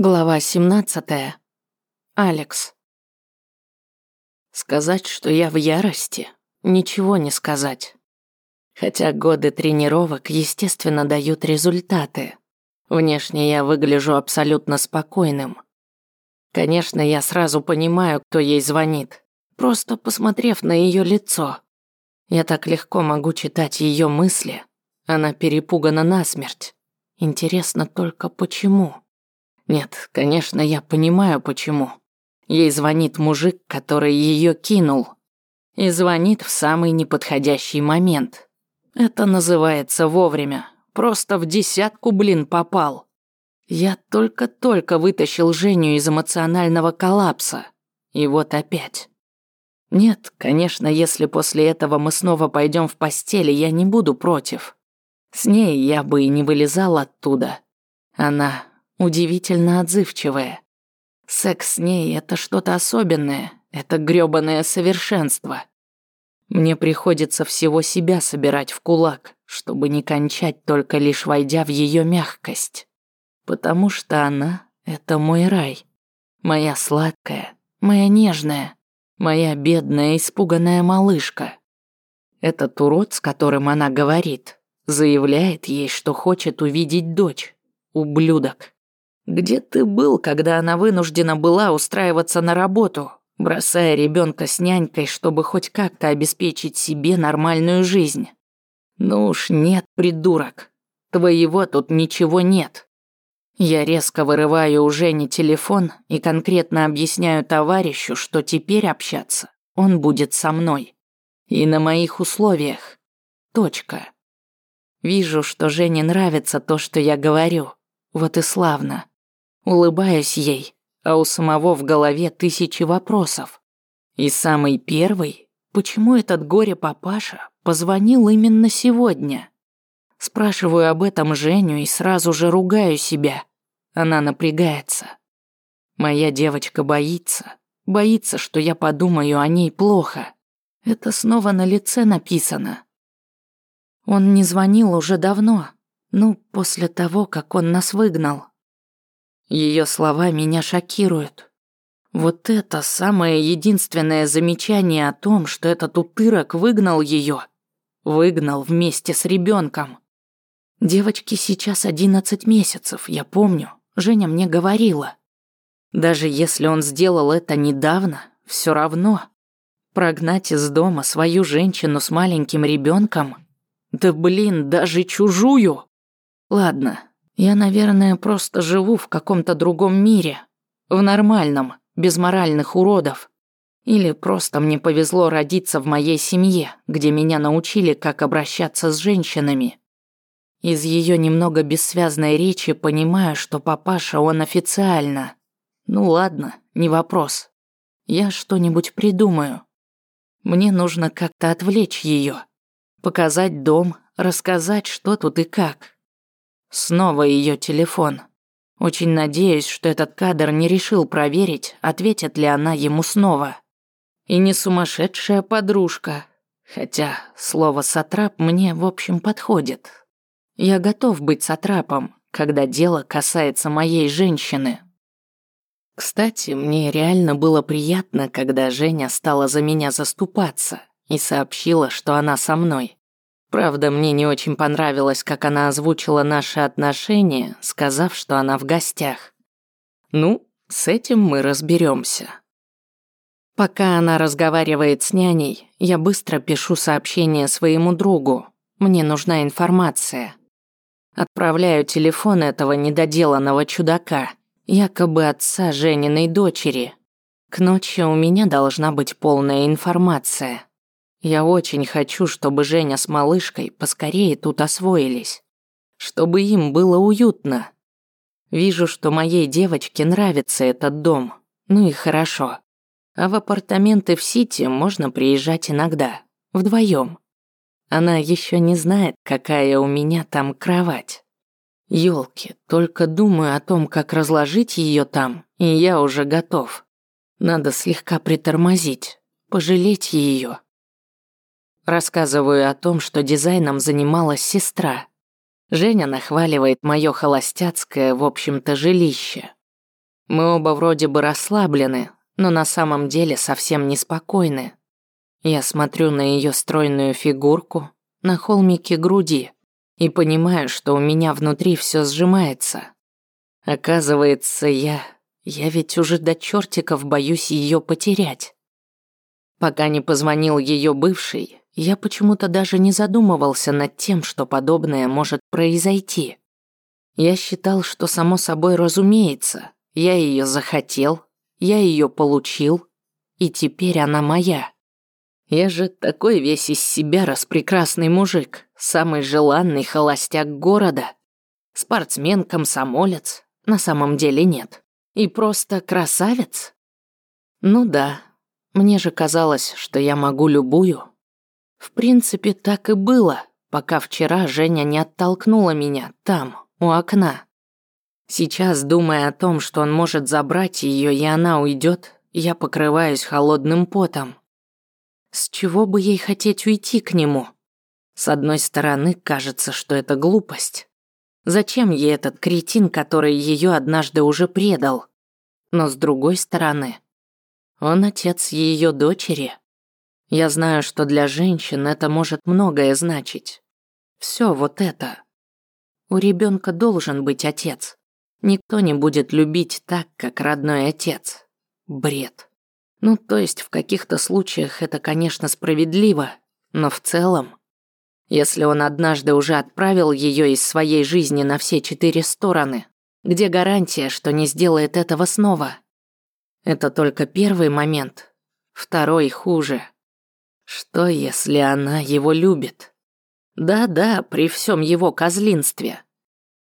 Глава 17. Алекс. Сказать, что я в ярости, ничего не сказать. Хотя годы тренировок, естественно, дают результаты. Внешне я выгляжу абсолютно спокойным. Конечно, я сразу понимаю, кто ей звонит, просто посмотрев на ее лицо. Я так легко могу читать ее мысли. Она перепугана насмерть. Интересно только почему. Нет, конечно, я понимаю, почему. Ей звонит мужик, который ее кинул. И звонит в самый неподходящий момент. Это называется вовремя. Просто в десятку, блин, попал. Я только-только вытащил Женю из эмоционального коллапса. И вот опять. Нет, конечно, если после этого мы снова пойдем в постели, я не буду против. С ней я бы и не вылезал оттуда. Она удивительно отзывчивая. Секс с ней – это что-то особенное, это грёбаное совершенство. Мне приходится всего себя собирать в кулак, чтобы не кончать только лишь войдя в ее мягкость. Потому что она – это мой рай. Моя сладкая, моя нежная, моя бедная испуганная малышка. Этот урод, с которым она говорит, заявляет ей, что хочет увидеть дочь. Ублюдок. Где ты был, когда она вынуждена была устраиваться на работу, бросая ребенка с нянькой, чтобы хоть как-то обеспечить себе нормальную жизнь? Ну уж нет, придурок. Твоего тут ничего нет. Я резко вырываю у Жени телефон и конкретно объясняю товарищу, что теперь общаться он будет со мной. И на моих условиях. Точка. Вижу, что Жене нравится то, что я говорю. Вот и славно. Улыбаюсь ей, а у самого в голове тысячи вопросов. И самый первый, почему этот горе-папаша позвонил именно сегодня? Спрашиваю об этом Женю и сразу же ругаю себя. Она напрягается. Моя девочка боится. Боится, что я подумаю о ней плохо. Это снова на лице написано. Он не звонил уже давно. Ну, после того, как он нас выгнал. Ее слова меня шокируют. Вот это самое единственное замечание о том, что этот утырок выгнал ее. Выгнал вместе с ребенком. Девочке сейчас 11 месяцев, я помню. Женя мне говорила. Даже если он сделал это недавно, все равно. Прогнать из дома свою женщину с маленьким ребенком? Да блин, даже чужую. Ладно, я, наверное, просто живу в каком-то другом мире. В нормальном, без моральных уродов. Или просто мне повезло родиться в моей семье, где меня научили, как обращаться с женщинами. Из ее немного бессвязной речи понимаю, что папаша он официально. Ну ладно, не вопрос. Я что-нибудь придумаю. Мне нужно как-то отвлечь ее, Показать дом, рассказать, что тут и как. Снова ее телефон. Очень надеюсь, что этот кадр не решил проверить, ответит ли она ему снова. И не сумасшедшая подружка. Хотя слово «сатрап» мне, в общем, подходит. Я готов быть сатрапом, когда дело касается моей женщины. Кстати, мне реально было приятно, когда Женя стала за меня заступаться и сообщила, что она со мной. Правда, мне не очень понравилось, как она озвучила наши отношения, сказав, что она в гостях. Ну, с этим мы разберемся. Пока она разговаривает с няней, я быстро пишу сообщение своему другу. Мне нужна информация. Отправляю телефон этого недоделанного чудака, якобы отца Жениной дочери. К ночи у меня должна быть полная информация. Я очень хочу, чтобы Женя с малышкой поскорее тут освоились. Чтобы им было уютно. Вижу, что моей девочке нравится этот дом. Ну и хорошо. А в апартаменты в Сити можно приезжать иногда. Вдвоем. Она еще не знает, какая у меня там кровать. Ёлки, только думаю о том, как разложить ее там, и я уже готов. Надо слегка притормозить, пожалеть ее. Рассказываю о том, что дизайном занималась сестра. Женя нахваливает мое холостяцкое, в общем-то, жилище. Мы оба вроде бы расслаблены, но на самом деле совсем неспокойны. Я смотрю на ее стройную фигурку, на холмики груди и понимаю, что у меня внутри все сжимается. Оказывается, я... Я ведь уже до чертиков боюсь ее потерять. Пока не позвонил ее бывший, я почему-то даже не задумывался над тем, что подобное может произойти. Я считал, что само собой разумеется. Я ее захотел, я ее получил, и теперь она моя. Я же такой весь из себя распрекрасный мужик, самый желанный холостяк города. Спортсмен, комсомолец, на самом деле нет. И просто красавец. Ну да, мне же казалось, что я могу любую. В принципе, так и было, пока вчера Женя не оттолкнула меня там, у окна. Сейчас, думая о том, что он может забрать ее и она уйдет, я покрываюсь холодным потом. С чего бы ей хотеть уйти к нему? С одной стороны, кажется, что это глупость. Зачем ей этот кретин, который ее однажды уже предал? Но с другой стороны, он отец ее дочери. Я знаю, что для женщин это может многое значить. Все вот это. У ребенка должен быть отец. Никто не будет любить так, как родной отец. Бред. Ну, то есть в каких-то случаях это, конечно, справедливо, но в целом, если он однажды уже отправил ее из своей жизни на все четыре стороны, где гарантия, что не сделает этого снова? Это только первый момент. Второй хуже. Что, если она его любит? Да-да, при всем его козлинстве.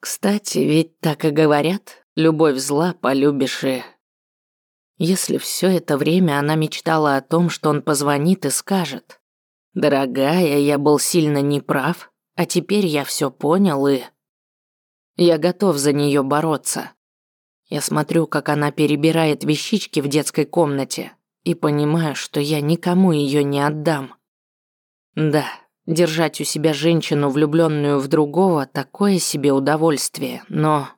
Кстати, ведь так и говорят, любовь зла полюбишь и... Если все это время она мечтала о том, что он позвонит и скажет, «Дорогая, я был сильно неправ, а теперь я все понял и...» Я готов за нее бороться. Я смотрю, как она перебирает вещички в детской комнате и понимаю, что я никому ее не отдам. Да, Держать у себя женщину, влюбленную в другого, такое себе удовольствие, но...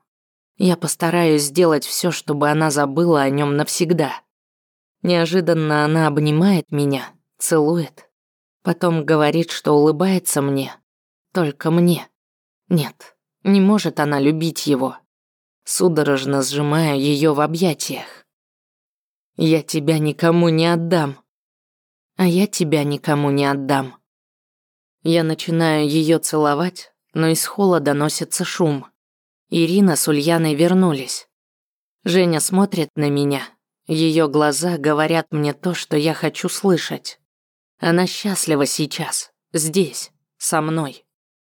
Я постараюсь сделать все, чтобы она забыла о нем навсегда. Неожиданно она обнимает меня, целует. Потом говорит, что улыбается мне. Только мне. Нет, не может она любить его. Судорожно сжимаю ее в объятиях. Я тебя никому не отдам. А я тебя никому не отдам. Я начинаю ее целовать, но из холла доносится шум. Ирина с Ульяной вернулись. Женя смотрит на меня. Ее глаза говорят мне то, что я хочу слышать. Она счастлива сейчас, здесь, со мной.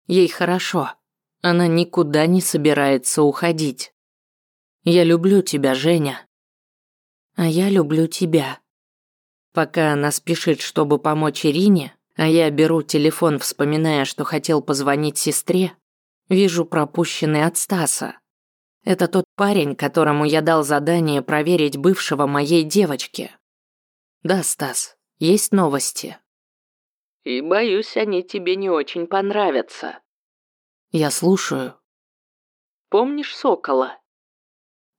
Ей хорошо. Она никуда не собирается уходить. Я люблю тебя, Женя. А я люблю тебя. Пока она спешит, чтобы помочь Ирине, а я беру телефон, вспоминая, что хотел позвонить сестре, вижу пропущенный от Стаса. Это тот парень, которому я дал задание проверить бывшего моей девочки. Да, Стас, есть новости. И боюсь, они тебе не очень понравятся. Я слушаю. Помнишь Сокола?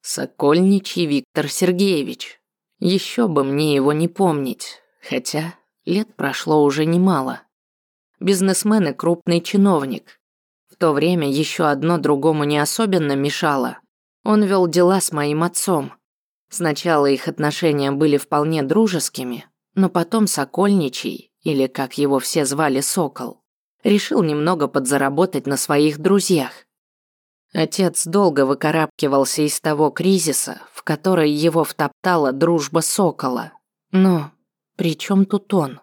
Сокольничий Виктор Сергеевич. Еще бы мне его не помнить. Хотя Лет прошло уже немало. Бизнесмен и крупный чиновник. В то время еще одно другому не особенно мешало. Он вел дела с моим отцом. Сначала их отношения были вполне дружескими, но потом Сокольничий, или как его все звали Сокол, решил немного подзаработать на своих друзьях. Отец долго выкарабкивался из того кризиса, в который его втоптала дружба Сокола. Но при чем тут он?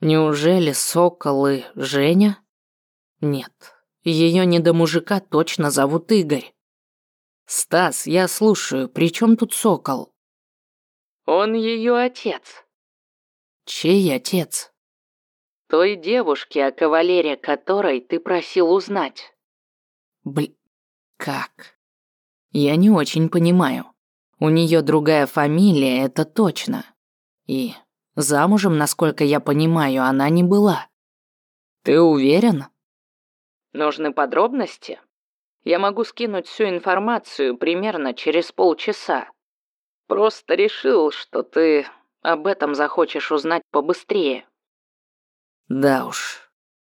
Неужели Сокол и Женя? Нет, ее не до мужика точно зовут Игорь. Стас, я слушаю, при чем тут Сокол? Он ее отец. Чей отец? Той девушки, о кавалере которой ты просил узнать. Бл... как? Я не очень понимаю. У нее другая фамилия, это точно. И Замужем, насколько я понимаю, она не была. Ты уверен? Нужны подробности? Я могу скинуть всю информацию примерно через полчаса. Просто решил, что ты об этом захочешь узнать побыстрее. Да уж,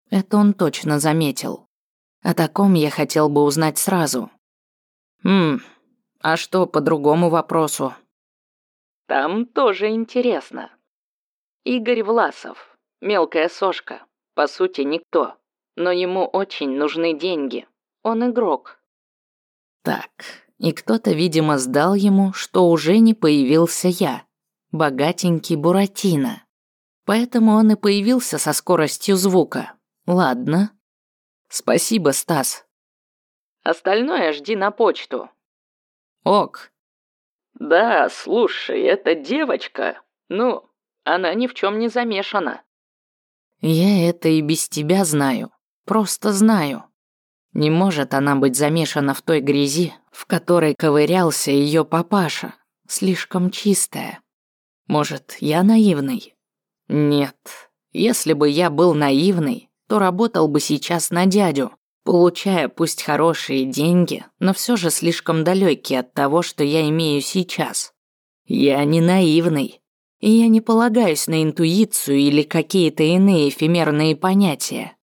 это он точно заметил. О таком я хотел бы узнать сразу. Хм, а что по другому вопросу? Там тоже интересно. Игорь Власов, мелкая сошка, по сути никто, но ему очень нужны деньги. Он игрок. Так, и кто-то, видимо, сдал ему, что уже не появился я, богатенький Буратино. Поэтому он и появился со скоростью звука. Ладно. Спасибо, Стас. Остальное жди на почту. Ок. Да, слушай, эта девочка, ну, она ни в чем не замешана. Я это и без тебя знаю. Просто знаю. Не может она быть замешана в той грязи, в которой ковырялся ее папаша. Слишком чистая. Может, я наивный? Нет. Если бы я был наивный, то работал бы сейчас на дядю, получая пусть хорошие деньги, но все же слишком далекие от того, что я имею сейчас. Я не наивный. И я не полагаюсь на интуицию или какие-то иные эфемерные понятия.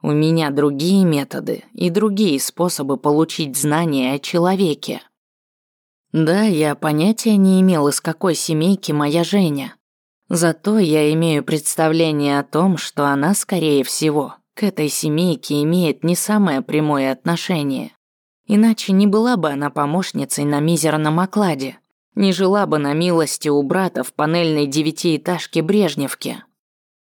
У меня другие методы и другие способы получить знания о человеке. Да, я понятия не имел, из какой семейки моя Женя. Зато я имею представление о том, что она, скорее всего, к этой семейке имеет не самое прямое отношение. Иначе не была бы она помощницей на мизерном окладе, не жила бы на милости у брата в панельной девятиэтажке Брежневки.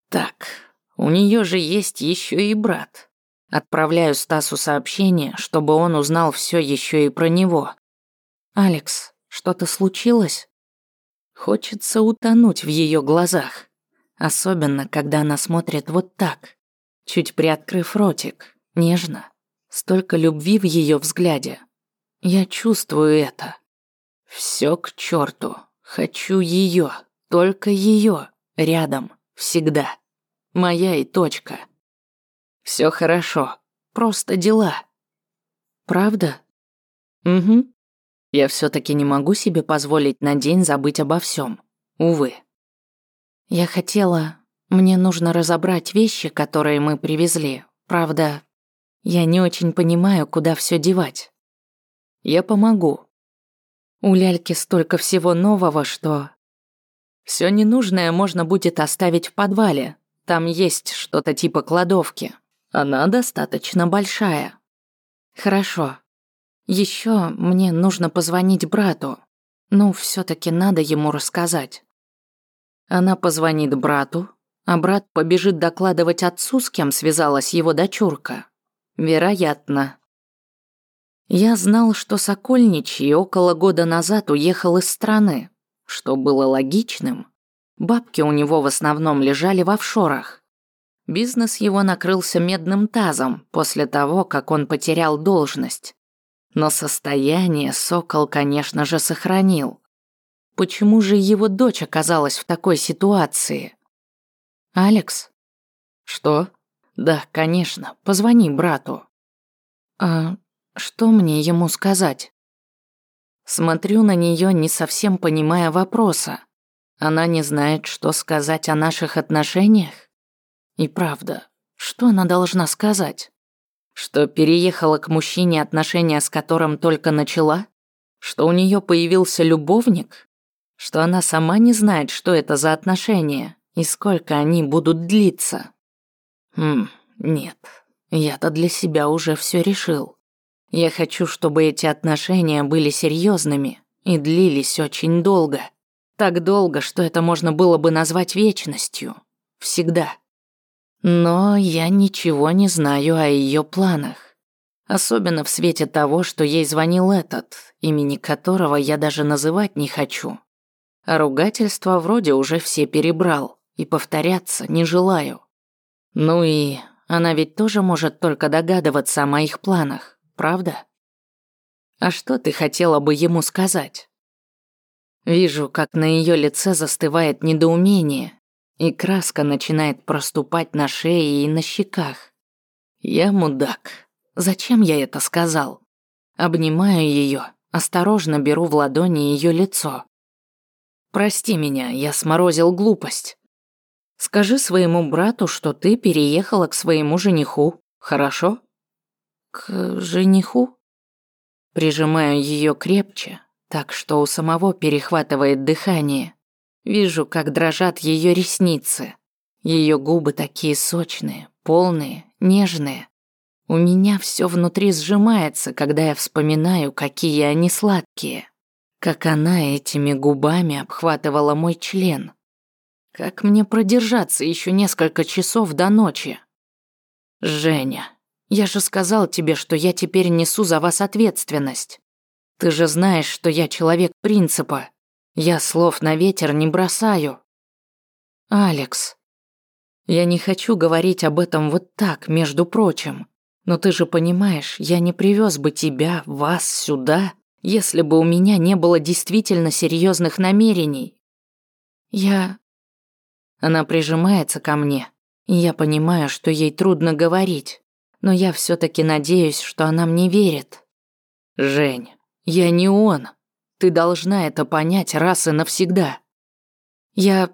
Так, у нее же есть еще и брат. Отправляю Стасу сообщение, чтобы он узнал все еще и про него. Алекс, что-то случилось? Хочется утонуть в ее глазах, особенно когда она смотрит вот так, чуть приоткрыв ротик, нежно. Столько любви в ее взгляде. Я чувствую это. Все к черту. Хочу ее, только ее, рядом, всегда. Моя и точка. Все хорошо. Просто дела. Правда? Угу. Я все таки не могу себе позволить на день забыть обо всем. Увы. Я хотела... Мне нужно разобрать вещи, которые мы привезли. Правда, я не очень понимаю, куда все девать. Я помогу. У ляльки столько всего нового, что... Все ненужное можно будет оставить в подвале, там есть что-то типа кладовки. Она достаточно большая. Хорошо. Еще мне нужно позвонить брату. Ну, все таки надо ему рассказать. Она позвонит брату, а брат побежит докладывать отцу, с кем связалась его дочурка. Вероятно. Я знал, что Сокольничий около года назад уехал из страны, что было логичным. Бабки у него в основном лежали в офшорах. Бизнес его накрылся медным тазом после того, как он потерял должность. Но состояние Сокол, конечно же, сохранил. Почему же его дочь оказалась в такой ситуации? Алекс? Что? Да, конечно, позвони брату. А что мне ему сказать? Смотрю на нее, не совсем понимая вопроса. Она не знает, что сказать о наших отношениях? И правда, что она должна сказать? Что переехала к мужчине, отношения с которым только начала? Что у нее появился любовник? Что она сама не знает, что это за отношения и сколько они будут длиться? Хм, нет, я-то для себя уже все решил. Я хочу, чтобы эти отношения были серьезными и длились очень долго. Так долго, что это можно было бы назвать вечностью. Всегда. Но я ничего не знаю о ее планах. Особенно в свете того, что ей звонил этот, имени которого я даже называть не хочу. А ругательства вроде уже все перебрал, и повторяться не желаю. Ну и она ведь тоже может только догадываться о моих планах, правда? А что ты хотела бы ему сказать? Вижу, как на ее лице застывает недоумение, и краска начинает проступать на шее и на щеках. Я мудак. Зачем я это сказал? Обнимаю ее, осторожно беру в ладони ее лицо. Прости меня, я сморозил глупость. Скажи своему брату, что ты переехала к своему жениху, хорошо? К жениху? Прижимаю ее крепче, так что у самого перехватывает дыхание. Вижу, как дрожат ее ресницы. Ее губы такие сочные, полные, нежные. У меня все внутри сжимается, когда я вспоминаю, какие они сладкие. Как она этими губами обхватывала мой член. Как мне продержаться еще несколько часов до ночи? Женя, я же сказал тебе, что я теперь несу за вас ответственность. Ты же знаешь, что я человек принципа. Я слов на ветер не бросаю. Алекс, я не хочу говорить об этом вот так, между прочим. Но ты же понимаешь, я не привез бы тебя, вас сюда, если бы у меня не было действительно серьезных намерений. Я... Она прижимается ко мне, и я понимаю, что ей трудно говорить, но я все таки надеюсь, что она мне верит. Жень, я не он. Ты должна это понять раз и навсегда. Я...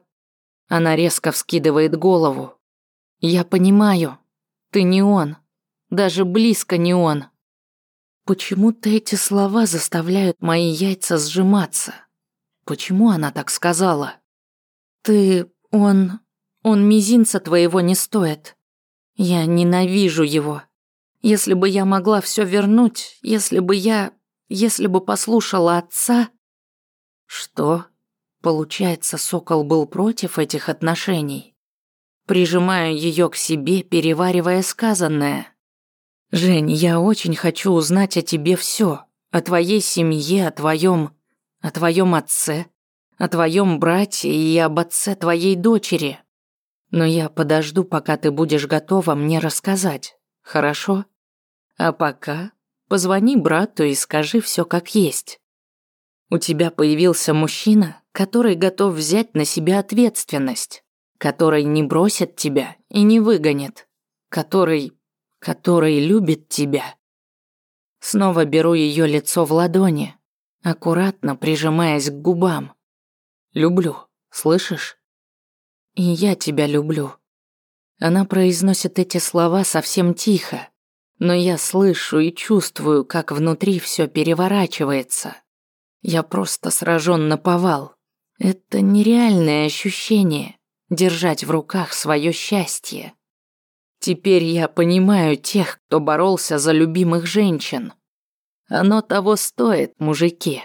Она резко вскидывает голову. Я понимаю, ты не он. Даже близко не он. Почему-то эти слова заставляют мои яйца сжиматься. Почему она так сказала? Ты... он... он мизинца твоего не стоит. Я ненавижу его. Если бы я могла все вернуть, если бы я... если бы послушала отца... Что? Получается, Сокол был против этих отношений? Прижимаю ее к себе, переваривая сказанное. Жень, я очень хочу узнать о тебе все, о твоей семье, о твоем, о твоем отце, о твоем брате и об отце твоей дочери. Но я подожду, пока ты будешь готова мне рассказать, хорошо? А пока позвони брату и скажи все как есть. У тебя появился мужчина, который готов взять на себя ответственность, который не бросит тебя и не выгонит, который который любит тебя. Снова беру ее лицо в ладони, аккуратно прижимаясь к губам. Люблю, слышишь? И я тебя люблю. Она произносит эти слова совсем тихо, но я слышу и чувствую, как внутри все переворачивается. Я просто сражен на повал. Это нереальное ощущение держать в руках свое счастье. Теперь я понимаю тех, кто боролся за любимых женщин. Оно того стоит, мужики.